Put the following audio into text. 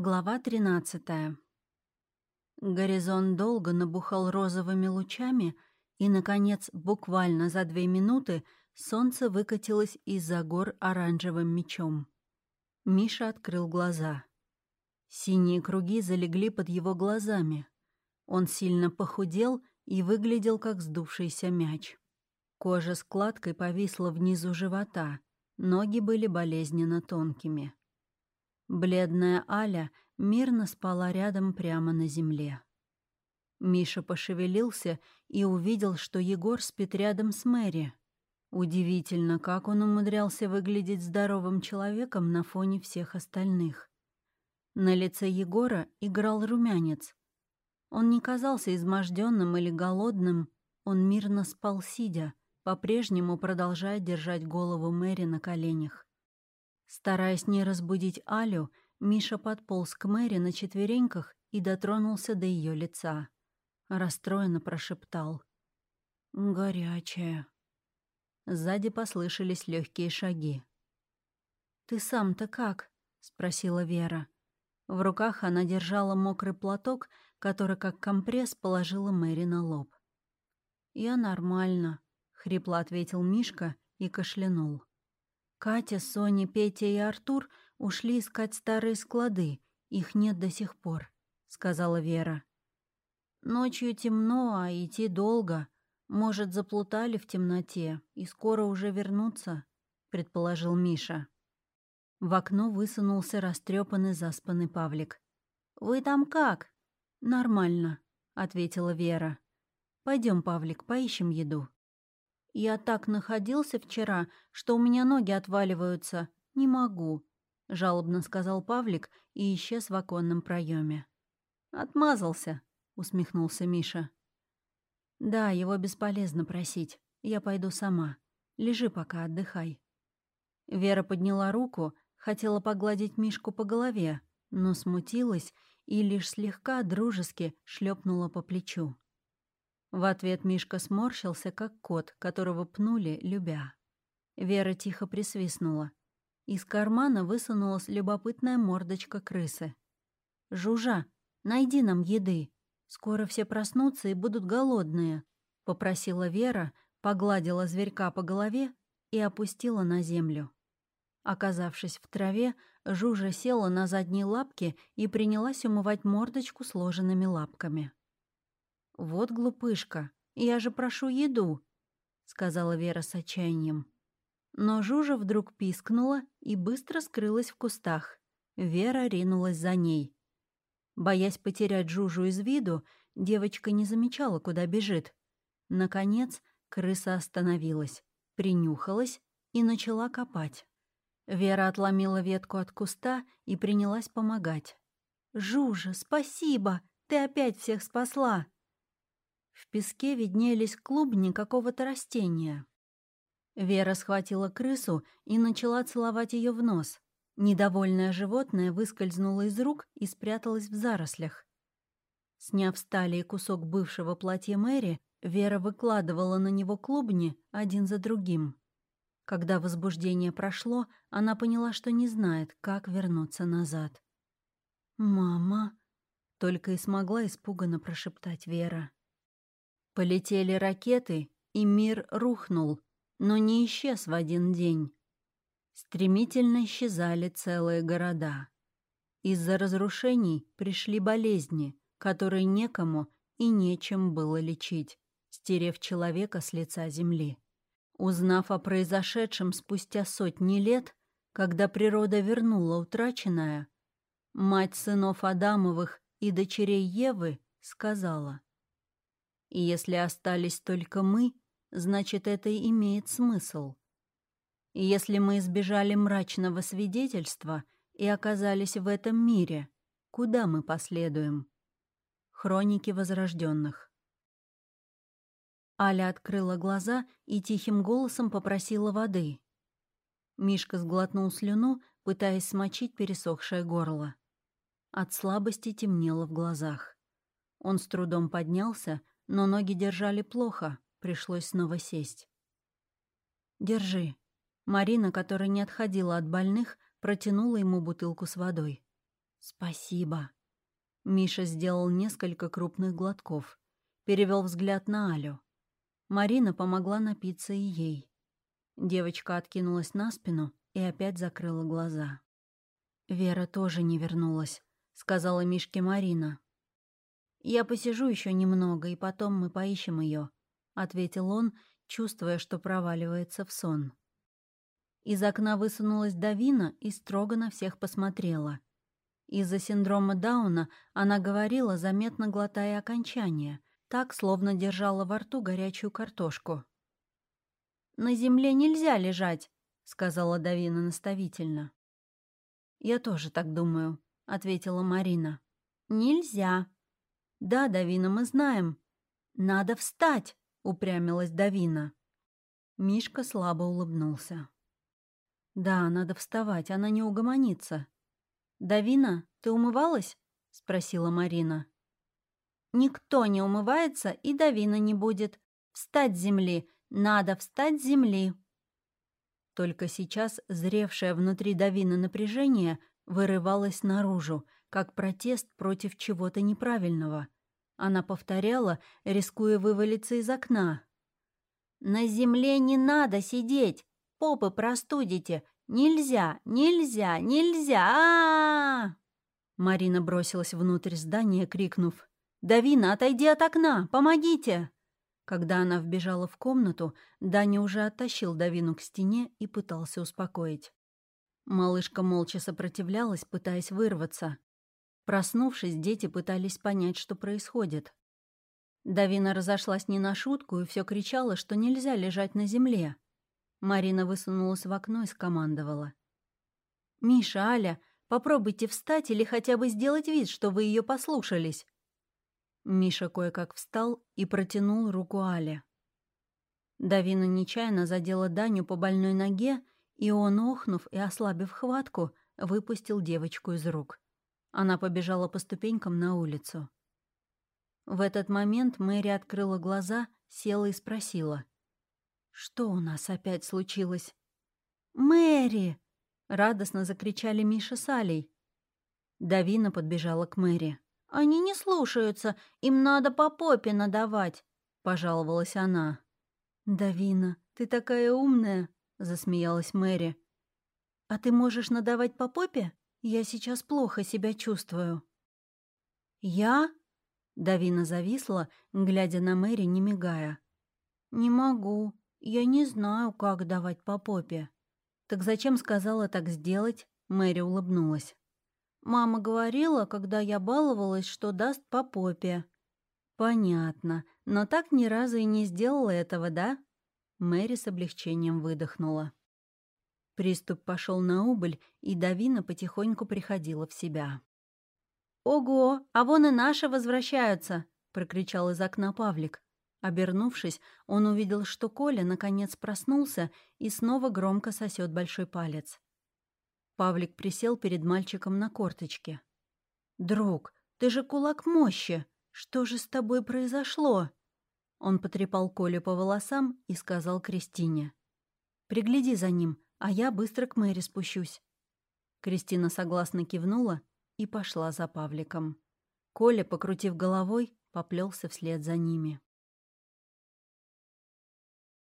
Глава 13. Горизонт долго набухал розовыми лучами, и, наконец, буквально за две минуты солнце выкатилось из-за гор оранжевым мечом. Миша открыл глаза. Синие круги залегли под его глазами. Он сильно похудел и выглядел как сдувшийся мяч. Кожа складкой повисла внизу живота, ноги были болезненно тонкими. Бледная Аля мирно спала рядом прямо на земле. Миша пошевелился и увидел, что Егор спит рядом с Мэри. Удивительно, как он умудрялся выглядеть здоровым человеком на фоне всех остальных. На лице Егора играл румянец. Он не казался изможденным или голодным, он мирно спал сидя, по-прежнему продолжая держать голову Мэри на коленях. Стараясь не разбудить Алю, Миша подполз к Мэри на четвереньках и дотронулся до ее лица. Расстроенно прошептал. «Горячая». Сзади послышались легкие шаги. «Ты сам-то как?» — спросила Вера. В руках она держала мокрый платок, который как компресс положила Мэри на лоб. «Я нормально», — хрипло ответил Мишка и кашлянул. Катя, Соня, Петя и Артур ушли искать старые склады. Их нет до сих пор», — сказала Вера. «Ночью темно, а идти долго. Может, заплутали в темноте и скоро уже вернутся», — предположил Миша. В окно высунулся растрепанный заспанный Павлик. «Вы там как?» «Нормально», — ответила Вера. Пойдем, Павлик, поищем еду». «Я так находился вчера, что у меня ноги отваливаются. Не могу», — жалобно сказал Павлик и исчез в оконном проеме. «Отмазался», — усмехнулся Миша. «Да, его бесполезно просить. Я пойду сама. Лежи пока, отдыхай». Вера подняла руку, хотела погладить Мишку по голове, но смутилась и лишь слегка дружески шлепнула по плечу. В ответ Мишка сморщился, как кот, которого пнули, любя. Вера тихо присвистнула. Из кармана высунулась любопытная мордочка крысы. «Жужа, найди нам еды. Скоро все проснутся и будут голодные», — попросила Вера, погладила зверька по голове и опустила на землю. Оказавшись в траве, Жужа села на задние лапки и принялась умывать мордочку сложенными лапками. «Вот глупышка, я же прошу еду», — сказала Вера с отчаянием. Но Жужа вдруг пискнула и быстро скрылась в кустах. Вера ринулась за ней. Боясь потерять Жужу из виду, девочка не замечала, куда бежит. Наконец, крыса остановилась, принюхалась и начала копать. Вера отломила ветку от куста и принялась помогать. «Жужа, спасибо! Ты опять всех спасла!» В песке виднелись клубни какого-то растения. Вера схватила крысу и начала целовать ее в нос. Недовольное животное выскользнуло из рук и спряталось в зарослях. Сняв с талии кусок бывшего платья Мэри, Вера выкладывала на него клубни один за другим. Когда возбуждение прошло, она поняла, что не знает, как вернуться назад. «Мама!» — только и смогла испуганно прошептать Вера. Полетели ракеты, и мир рухнул, но не исчез в один день. Стремительно исчезали целые города. Из-за разрушений пришли болезни, которые некому и нечем было лечить, стерев человека с лица земли. Узнав о произошедшем спустя сотни лет, когда природа вернула утраченное, мать сынов Адамовых и дочерей Евы сказала — и если остались только мы, значит, это имеет смысл. И если мы избежали мрачного свидетельства и оказались в этом мире, куда мы последуем? Хроники возрожденных. Аля открыла глаза и тихим голосом попросила воды. Мишка сглотнул слюну, пытаясь смочить пересохшее горло. От слабости темнело в глазах. Он с трудом поднялся, но ноги держали плохо, пришлось снова сесть. «Держи». Марина, которая не отходила от больных, протянула ему бутылку с водой. «Спасибо». Миша сделал несколько крупных глотков. Перевел взгляд на Алю. Марина помогла напиться и ей. Девочка откинулась на спину и опять закрыла глаза. «Вера тоже не вернулась», — сказала Мишке Марина. «Я посижу еще немного, и потом мы поищем ее», — ответил он, чувствуя, что проваливается в сон. Из окна высунулась Давина и строго на всех посмотрела. Из-за синдрома Дауна она говорила, заметно глотая окончания, так, словно держала во рту горячую картошку. «На земле нельзя лежать», — сказала Давина наставительно. «Я тоже так думаю», — ответила Марина. «Нельзя». «Да, Давина, мы знаем». «Надо встать», — упрямилась Давина. Мишка слабо улыбнулся. «Да, надо вставать, она не угомонится». «Давина, ты умывалась?» — спросила Марина. «Никто не умывается, и Давина не будет. Встать с земли! Надо встать с земли!» Только сейчас зревшее внутри Давина напряжение вырывалось наружу, как протест против чего-то неправильного. Она повторяла, рискуя вывалиться из окна. «На земле не надо сидеть! Попы простудите! Нельзя! Нельзя! Нельзя! а, -а, -а, Марина бросилась внутрь здания, крикнув «Давина, отойди от окна! Помогите!» Когда она вбежала в комнату, Даня уже оттащил Давину к стене и пытался успокоить. Малышка молча сопротивлялась, пытаясь вырваться. Проснувшись, дети пытались понять, что происходит. Давина разошлась не на шутку и все кричала, что нельзя лежать на земле. Марина высунулась в окно и скомандовала. «Миша, Аля, попробуйте встать или хотя бы сделать вид, что вы ее послушались. Миша кое-как встал и протянул руку Але. Давина нечаянно задела Даню по больной ноге, и он, охнув и ослабив хватку, выпустил девочку из рук. Она побежала по ступенькам на улицу. В этот момент Мэри открыла глаза, села и спросила. «Что у нас опять случилось?» «Мэри!» — радостно закричали Миша с Алей. Давина подбежала к Мэри. «Они не слушаются, им надо по попе надавать», — пожаловалась она. «Давина, ты такая умная», — засмеялась Мэри. «А ты можешь надавать по попе? Я сейчас плохо себя чувствую». «Я?» — Давина зависла, глядя на Мэри, не мигая. «Не могу. Я не знаю, как давать по попе». «Так зачем сказала так сделать?» — Мэри улыбнулась. Мама говорила, когда я баловалась, что даст по попе. Понятно, но так ни разу и не сделала этого, да? Мэри с облегчением выдохнула. Приступ пошел на убыль, и Давина потихоньку приходила в себя. «Ого, а вон и наши возвращаются!» — прокричал из окна Павлик. Обернувшись, он увидел, что Коля наконец проснулся и снова громко сосет большой палец. Павлик присел перед мальчиком на корточке. «Друг, ты же кулак мощи! Что же с тобой произошло?» Он потрепал Колю по волосам и сказал Кристине. «Пригляди за ним, а я быстро к Мэри спущусь». Кристина согласно кивнула и пошла за Павликом. Коля, покрутив головой, поплелся вслед за ними.